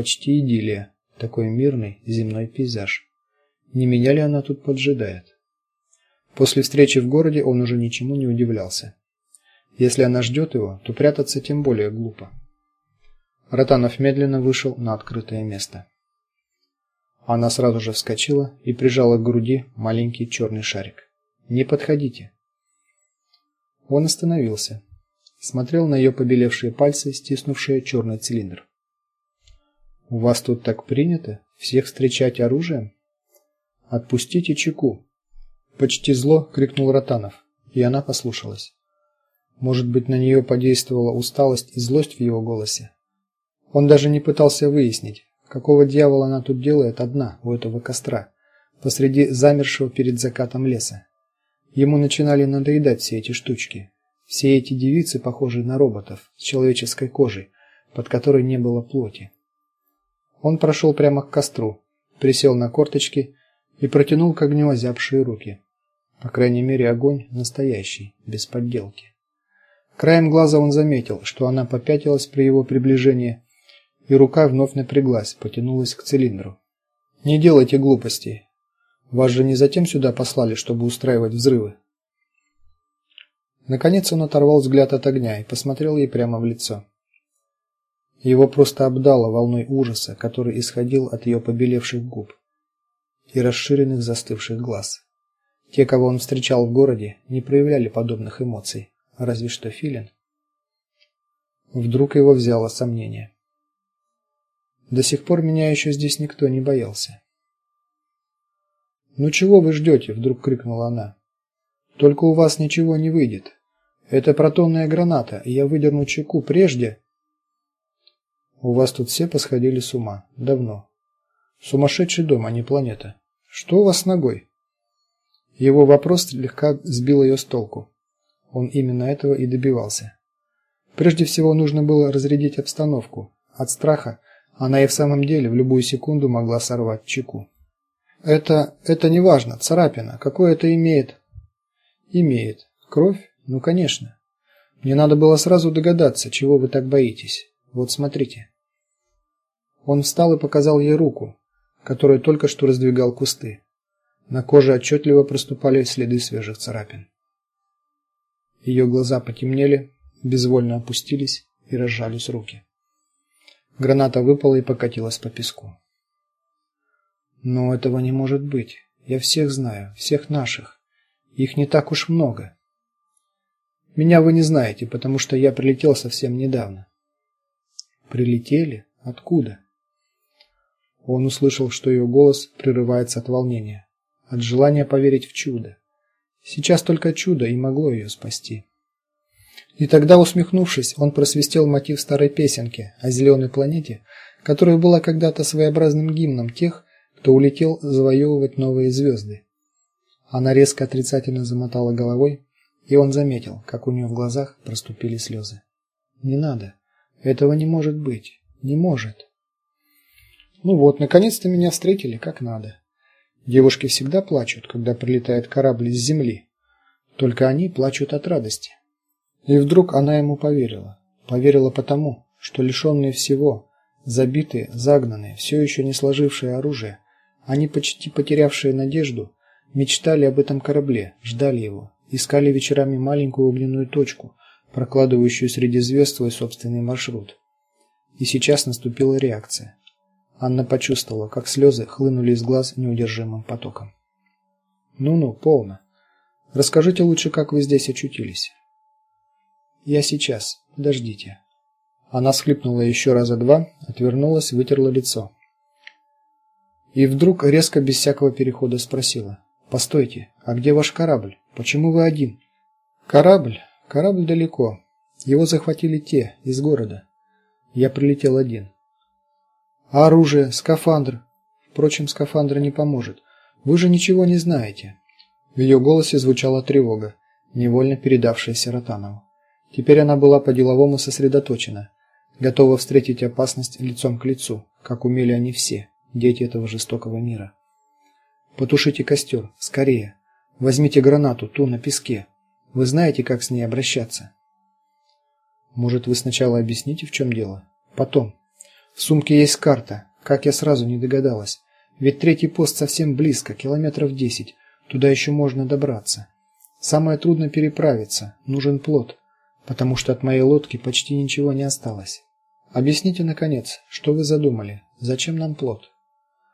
почти идиллия, такой мирный земной пейзаж. Не меня ли она тут поджидает? После встречи в городе он уже ничему не удивлялся. Если она ждет его, то прятаться тем более глупо. Ротанов медленно вышел на открытое место. Она сразу же вскочила и прижала к груди маленький черный шарик. Не подходите. Он остановился, смотрел на ее побелевшие пальцы, стиснувшие черный цилиндр. У вас тут так принято всех встречать оружием? Отпустите чеку. Почти зло крикнул Ротанов, и она послушалась. Может быть, на нее подействовала усталость и злость в его голосе. Он даже не пытался выяснить, какого дьявола она тут делает одна у этого костра, посреди замершего перед закатом леса. Ему начинали надоедать все эти штучки. Все эти девицы похожие на роботов с человеческой кожей, под которой не было плоти. Он прошел прямо к костру, присел на корточки и протянул к огню озябшие руки. По крайней мере, огонь настоящий, без подделки. Краем глаза он заметил, что она попятилась при его приближении, и рука вновь напряглась, потянулась к цилиндру. Не делайте глупостей. Вас же не затем сюда послали, чтобы устраивать взрывы. Наконец он оторвал взгляд от огня и посмотрел ей прямо в лицо. Его просто обдало волной ужаса, который исходил от ее побелевших губ и расширенных застывших глаз. Те, кого он встречал в городе, не проявляли подобных эмоций, разве что Филин. Вдруг его взяло сомнение. До сих пор меня еще здесь никто не боялся. "Ну чего вы ждете?» – вдруг крикнула она. "Только у вас ничего не выйдет. Это протонная граната, и я выдерну чеку прежде". У вас тут все посходили с ума давно. Сумасшедший дом, а не планета. Что у вас с ногой? Его вопрос слегка сбил ее с толку. Он именно этого и добивался. Прежде всего нужно было разрядить обстановку. От страха она и в самом деле в любую секунду могла сорвать чеку. Это это не важно, царапина. Какое это имеет? Имеет. Кровь? Ну, конечно. Мне надо было сразу догадаться, чего вы так боитесь. Вот смотрите. Он встал и показал ей руку, которую только что раздвигал кусты. На коже отчетливо проступали следы свежих царапин. Ее глаза потемнели, безвольно опустились и разжались руки. Граната выпала и покатилась по песку. Но этого не может быть. Я всех знаю, всех наших. Их не так уж много. Меня вы не знаете, потому что я прилетел совсем недавно. Прилетели? Откуда? Он услышал, что ее голос прерывается от волнения, от желания поверить в чудо. Сейчас только чудо и могло ее спасти. И тогда, усмехнувшись, он просвистел мотив старой песенки о зеленой планете, которая была когда-то своеобразным гимном тех, кто улетел завоевывать новые звезды. Она резко отрицательно замотала головой, и он заметил, как у нее в глазах проступили слезы. Не надо. Этого не может быть. Не может. Ну вот, наконец-то меня встретили как надо. Девушки всегда плачут, когда прилетает корабль с земли. Только они плачут от радости. И вдруг она ему поверила. Поверила потому, что лишенные всего, забитые, загнанные, все еще не сложившие оружие, они почти потерявшие надежду, мечтали об этом корабле, ждали его, искали вечерами маленькую огненную точку, прокладывающую среди звезд свой собственный маршрут. И сейчас наступила реакция. Анна почувствовала, как слезы хлынули из глаз неудержимым потоком. Ну-ну, полно. Расскажите лучше, как вы здесь очутились. Я сейчас. Подождите. Она схлипнула еще раза два, отвернулась, вытерла лицо. И вдруг резко без всякого перехода спросила: "Постойте, а где ваш корабль? Почему вы один?" "Корабль? Корабль далеко. Его захватили те из города. Я прилетел один. А оружие, скафандр? Впрочем, скафандр не поможет. Вы же ничего не знаете. В ее голосе звучала тревога, невольно передавшаяся Ротанову. Теперь она была по-деловому сосредоточена, готова встретить опасность лицом к лицу, как умели они все, дети этого жестокого мира. Потушите костер, скорее. Возьмите гранату, ту на песке. Вы знаете, как с ней обращаться. Может, вы сначала объясните, в чем дело? Потом. В сумке есть карта. Как я сразу не догадалась. Ведь третий пост совсем близко, километров десять. Туда еще можно добраться. Самое трудно переправиться. Нужен плот, потому что от моей лодки почти ничего не осталось. Объясните наконец, что вы задумали? Зачем нам плот?